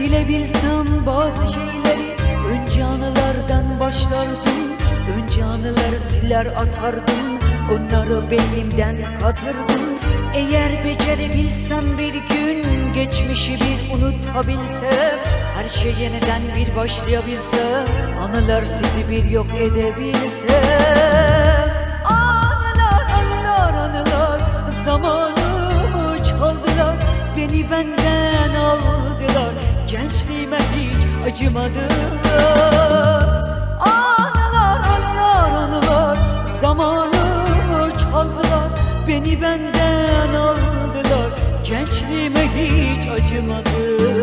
Silebilsem bazı şeyleri Önce anılardan başlardım Önce anıları siler atardım Onları beynimden katırdım Eğer becerebilsem bir gün Geçmişi bir unutabilsem Her şey yeniden bir başlayabilsem Anılar sizi bir yok edebilsem Anılar anılar anılar Zamanımı çaldılar Beni benden aldılar. Gençliğime hiç acımadılar Anılar, anılar Zamanımı çaldılar Beni benden aldılar. Gençliğime hiç acımadılar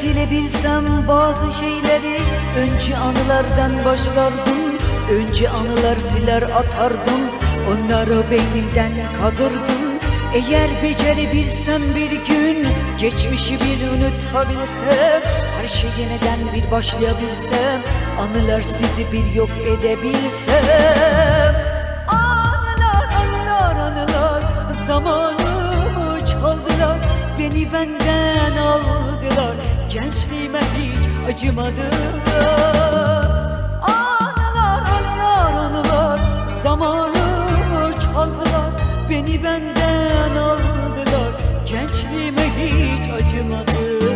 silebilsem bazı şeyleri Önce anılardan başlardım Önce anılar siler atardım Onları beynimden kazırdım. Eğer becerebilsem bir gün Geçmişi bir unutabilsem Her şey yeniden bir başlayabilsem Anılar sizi bir yok edebilsem benden aldılar Gençliğime hiç acımadılar Anılar yarınlar zamanımı çaldılar. Beni benden aldılar Gençliğime hiç acımadılar